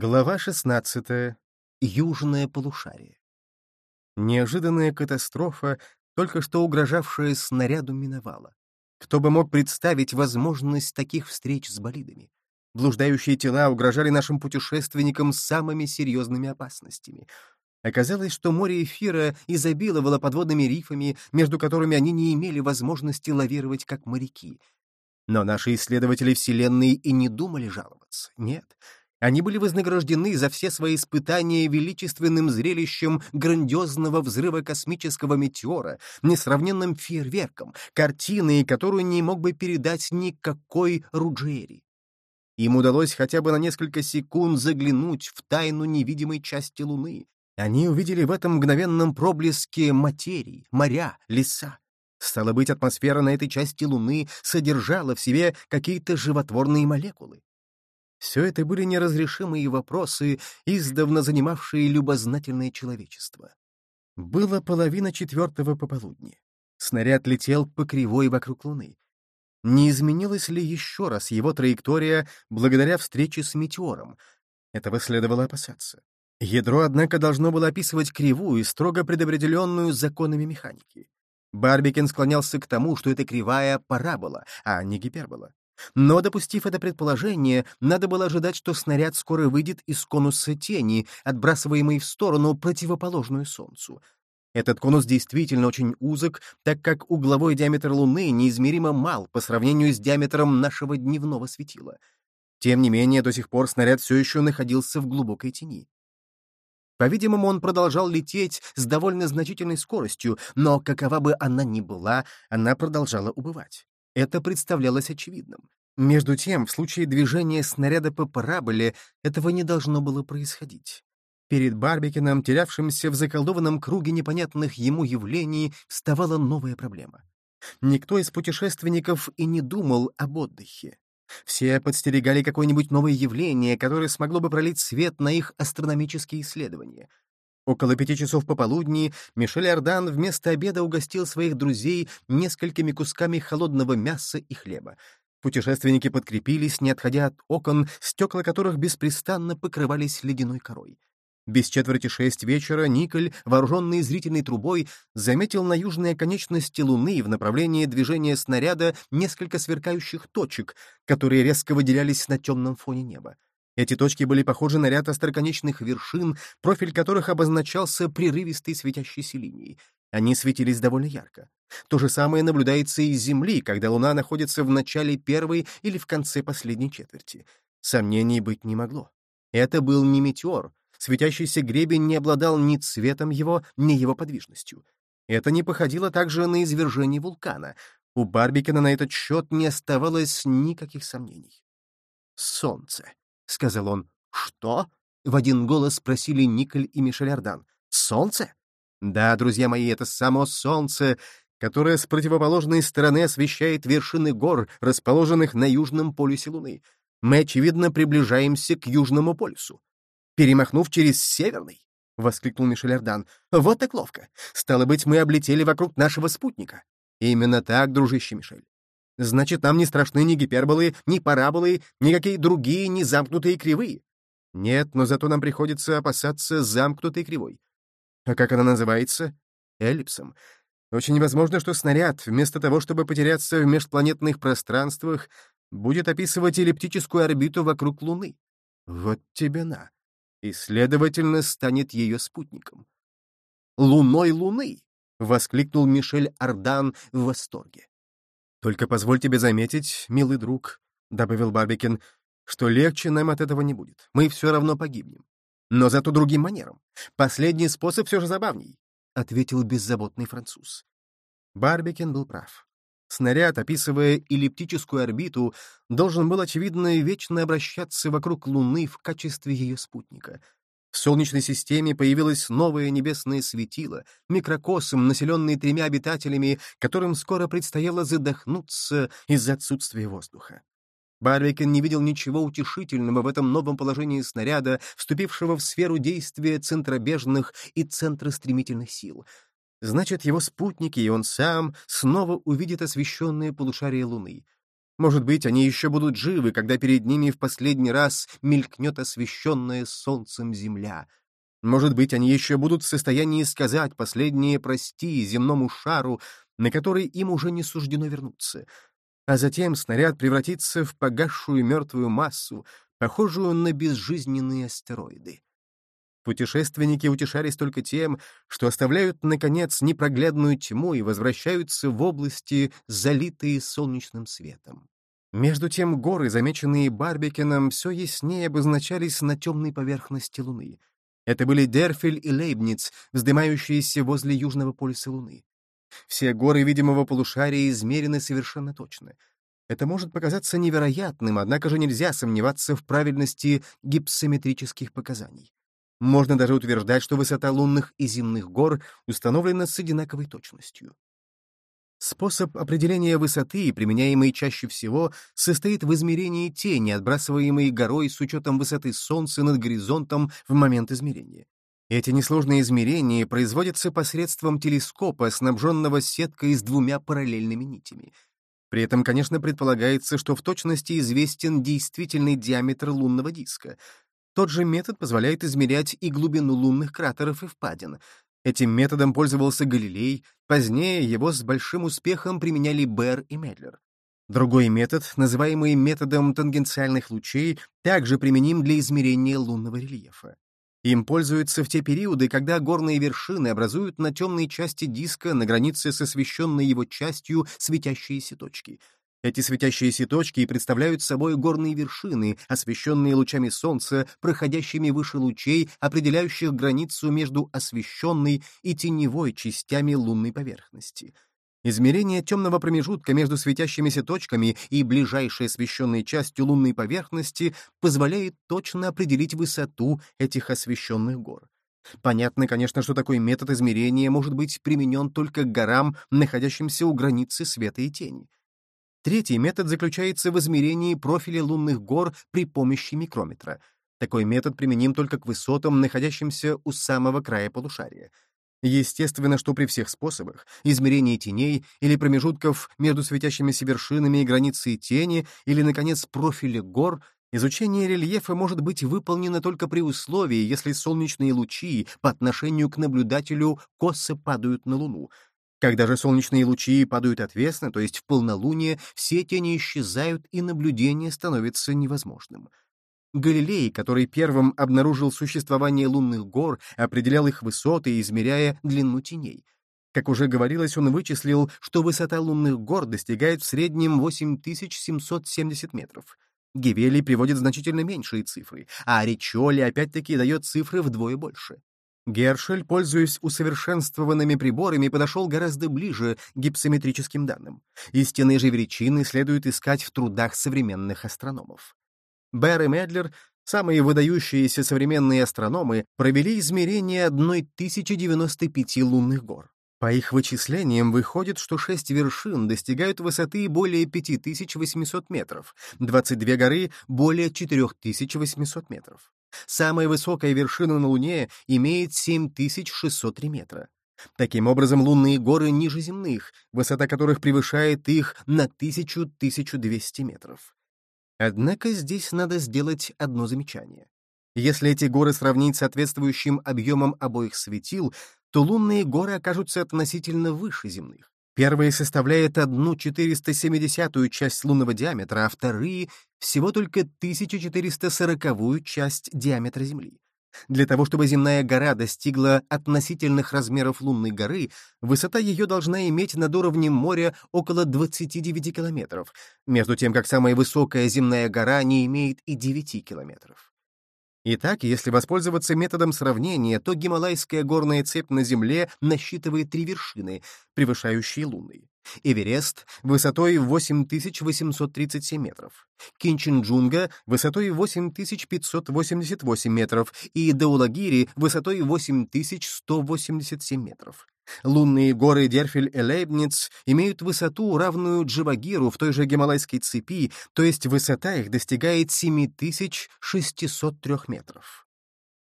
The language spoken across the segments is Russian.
Глава 16. Южное полушарие. Неожиданная катастрофа, только что угрожавшая снаряду, миновала. Кто бы мог представить возможность таких встреч с болидами? Блуждающие тела угрожали нашим путешественникам самыми серьезными опасностями. Оказалось, что море эфира изобиловало подводными рифами, между которыми они не имели возможности лавировать как моряки. Но наши исследователи Вселенной и не думали жаловаться. Нет — они были вознаграждены за все свои испытания величественным зрелищем грандиозного взрыва космического метеора, несравненным фейерверком, картиной, которую не мог бы передать никакой Руджери. Им удалось хотя бы на несколько секунд заглянуть в тайну невидимой части Луны. Они увидели в этом мгновенном проблеске материи, моря, леса. Стало быть, атмосфера на этой части Луны содержала в себе какие-то животворные молекулы. Все это были неразрешимые вопросы, издавна занимавшие любознательное человечество. Было половина четвертого пополудни. Снаряд летел по кривой вокруг Луны. Не изменилась ли еще раз его траектория благодаря встрече с метеором? Этого следовало опасаться. Ядро, однако, должно было описывать кривую, строго предопределенную законами механики. Барбикен склонялся к тому, что это кривая парабола, а не гипербола. Но, допустив это предположение, надо было ожидать, что снаряд скоро выйдет из конуса тени, отбрасываемой в сторону, противоположную Солнцу. Этот конус действительно очень узок, так как угловой диаметр Луны неизмеримо мал по сравнению с диаметром нашего дневного светила. Тем не менее, до сих пор снаряд все еще находился в глубокой тени. По-видимому, он продолжал лететь с довольно значительной скоростью, но какова бы она ни была, она продолжала убывать. Это представлялось очевидным. Между тем, в случае движения снаряда по параболе этого не должно было происходить. Перед Барбикином, терявшимся в заколдованном круге непонятных ему явлений, вставала новая проблема. Никто из путешественников и не думал об отдыхе. Все подстерегали какое-нибудь новое явление, которое смогло бы пролить свет на их астрономические исследования. Около пяти часов пополудни Мишель Ардан вместо обеда угостил своих друзей несколькими кусками холодного мяса и хлеба. Путешественники подкрепились, не отходя от окон, стекла которых беспрестанно покрывались ледяной корой. Без четверти шесть вечера Николь, вооруженный зрительной трубой, заметил на южной оконечности Луны в направлении движения снаряда несколько сверкающих точек, которые резко выделялись на темном фоне неба. Эти точки были похожи на ряд остроконечных вершин, профиль которых обозначался прерывистой светящейся линией. Они светились довольно ярко. То же самое наблюдается и с Земли, когда Луна находится в начале первой или в конце последней четверти. Сомнений быть не могло. Это был не метеор. Светящийся гребень не обладал ни цветом его, ни его подвижностью. Это не походило также на извержение вулкана. У Барбикена на этот счет не оставалось никаких сомнений. Солнце. — сказал он. «Что?» — в один голос спросили Николь и Мишель Ардан. «Солнце?» «Да, друзья мои, это само солнце, которое с противоположной стороны освещает вершины гор, расположенных на южном полюсе Луны. Мы, очевидно, приближаемся к южному полюсу. Перемахнув через северный?» — воскликнул Мишель Ардан. «Вот так ловко! Стало быть, мы облетели вокруг нашего спутника». «Именно так, дружище Мишель. Значит, нам не страшны ни гиперболы, ни параболы, никакие другие не замкнутые кривые. Нет, но зато нам приходится опасаться замкнутой кривой. А как она называется? Эллипсом. Очень возможно, что снаряд, вместо того, чтобы потеряться в межпланетных пространствах, будет описывать эллиптическую орбиту вокруг Луны. Вот тебе на. И, следовательно, станет ее спутником. «Луной Луны!» — воскликнул Мишель Ардан в восторге. «Только позволь тебе заметить, милый друг», — добавил Барбикин, «что легче нам от этого не будет. Мы все равно погибнем. Но зато другим манером. Последний способ все же забавней», — ответил беззаботный француз. Барбикин был прав. Снаряд, описывая эллиптическую орбиту, должен был, очевидно, вечно обращаться вокруг Луны в качестве ее спутника — в Солнечной системе появилось новое небесное светило, микрокосм, населенный тремя обитателями, которым скоро предстояло задохнуться из-за отсутствия воздуха. Барвикен не видел ничего утешительного в этом новом положении снаряда, вступившего в сферу действия центробежных и центростремительных сил. Значит, его спутники и он сам снова увидят освещенные полушария Луны. Может быть, они еще будут живы, когда перед ними в последний раз мелькнет освещенная солнцем земля. Может быть, они еще будут в состоянии сказать последнее «прости» земному шару, на который им уже не суждено вернуться. А затем снаряд превратится в погасшую мертвую массу, похожую на безжизненные астероиды. Путешественники утешались только тем, что оставляют, наконец, непроглядную тьму и возвращаются в области, залитые солнечным светом. Между тем горы, замеченные Барбикеном, все яснее обозначались на темной поверхности Луны. Это были Дерфель и Лейбниц, вздымающиеся возле южного полюса Луны. Все горы видимого полушария измерены совершенно точно. Это может показаться невероятным, однако же нельзя сомневаться в правильности гипсометрических показаний. Можно даже утверждать, что высота лунных и земных гор установлена с одинаковой точностью. Способ определения высоты, применяемый чаще всего, состоит в измерении тени, отбрасываемой горой с учетом высоты Солнца над горизонтом в момент измерения. Эти несложные измерения производятся посредством телескопа, снабженного сеткой с двумя параллельными нитями. При этом, конечно, предполагается, что в точности известен действительный диаметр лунного диска. Тот же метод позволяет измерять и глубину лунных кратеров и впадин — Этим методом пользовался Галилей, позднее его с большим успехом применяли Берр и Медлер. Другой метод, называемый методом тангенциальных лучей, также применим для измерения лунного рельефа. Им пользуются в те периоды, когда горные вершины образуют на темной части диска на границе с освещенной его частью светящиеся точки — эти светящиеся точки представляют собой горные вершины, освещенные лучами солнца, проходящими выше лучей, определяющих границу между освещенной и теневой частями лунной поверхности. Измерение темного промежутка между светящимися точками и ближайшей освещенной частью лунной поверхности позволяет точно определить высоту этих освещенных гор. Понятно, конечно, что такой метод измерения может быть применен только к горам, находящимся у границы света и тени. Третий метод заключается в измерении профиля лунных гор при помощи микрометра. Такой метод применим только к высотам, находящимся у самого края полушария. Естественно, что при всех способах — измерении теней или промежутков между светящимися вершинами и границей тени, или, наконец, профиля гор — Изучение рельефа может быть выполнено только при условии, если солнечные лучи по отношению к наблюдателю косо падают на Луну, когда же солнечные лучи падают отвесно, то есть в полнолуние, все тени исчезают, и наблюдение становится невозможным. Галилей, который первым обнаружил существование лунных гор, определял их высоты, измеряя длину теней. Как уже говорилось, он вычислил, что высота лунных гор достигает в среднем 8770 метров. Гевели приводит значительно меньшие цифры, а Ричоли опять-таки дает цифры вдвое больше. Гершель, пользуясь усовершенствованными приборами, подошел гораздо ближе к гипсометрическим данным. Истинные же величины следует искать в трудах современных астрономов. Берр и Медлер, самые выдающиеся современные астрономы, провели измерение одной 1095 лунных гор. По их вычислениям выходит, что шесть вершин достигают высоты более 5800 метров, 22 горы — более 4800 метров. Самая высокая вершина на Луне имеет 7603 метра. Таким образом, лунные горы ниже земных, высота которых превышает их на 1000-1200 метров. Однако здесь надо сделать одно замечание. Если эти горы сравнить с соответствующим объемом обоих светил, то лунные горы окажутся относительно выше земных. Первые составляют одну 470-ю часть лунного диаметра, а вторые — всего только 1440-ю часть диаметра Земли. Для того, чтобы земная гора достигла относительных размеров лунной горы, высота ее должна иметь над уровнем моря около 29 километров, между тем как самая высокая земная гора не имеет и 9 километров. Итак, если воспользоваться методом сравнения, то Гималайская горная цепь на Земле насчитывает три вершины, превышающие лунные. Эверест высотой 8837 метров, Кинченджунга высотой 8588 метров и Даулагири высотой 8187 метров. Лунные горы Дерфель и Лейбниц имеют высоту, равную Дживагиру в той же Гималайской цепи, то есть высота их достигает 7603 метров.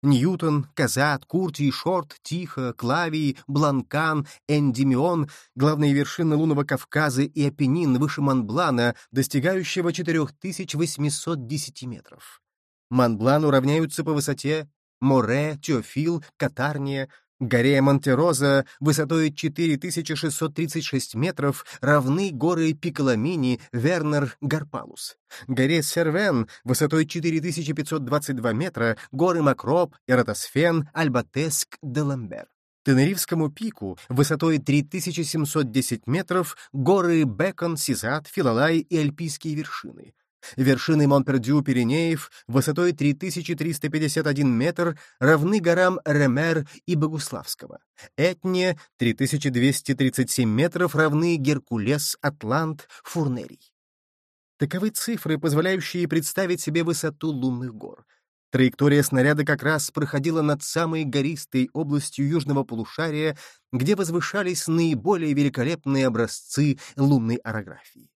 Ньютон, Казат, Курти, Шорт, Тихо, Клавий, Бланкан, Эндимион — главные вершины лунного Кавказа и Апеннин выше Монблана, достигающего 4810 метров. Монблану равняются по высоте Море, Теофил, Катарния, Горе Монтероза высотой 4636 метров равны горы Пиколамини, Вернер, Гарпалус. Горе Сервен высотой 4522 метра горы Макроп, Эратосфен, Альбатеск, Деламбер. Тенерифскому пику высотой 3710 метров горы Бекон, Сизат, Филалай и Альпийские вершины. Вершины Монпердю-Пиренеев высотой 3351 метр равны горам Ремер и Богуславского. Этне 3237 метров равны Геркулес, Атлант, Фурнерий. Таковы цифры, позволяющие представить себе высоту лунных гор. Траектория снаряда как раз проходила над самой гористой областью южного полушария, где возвышались наиболее великолепные образцы лунной орографии.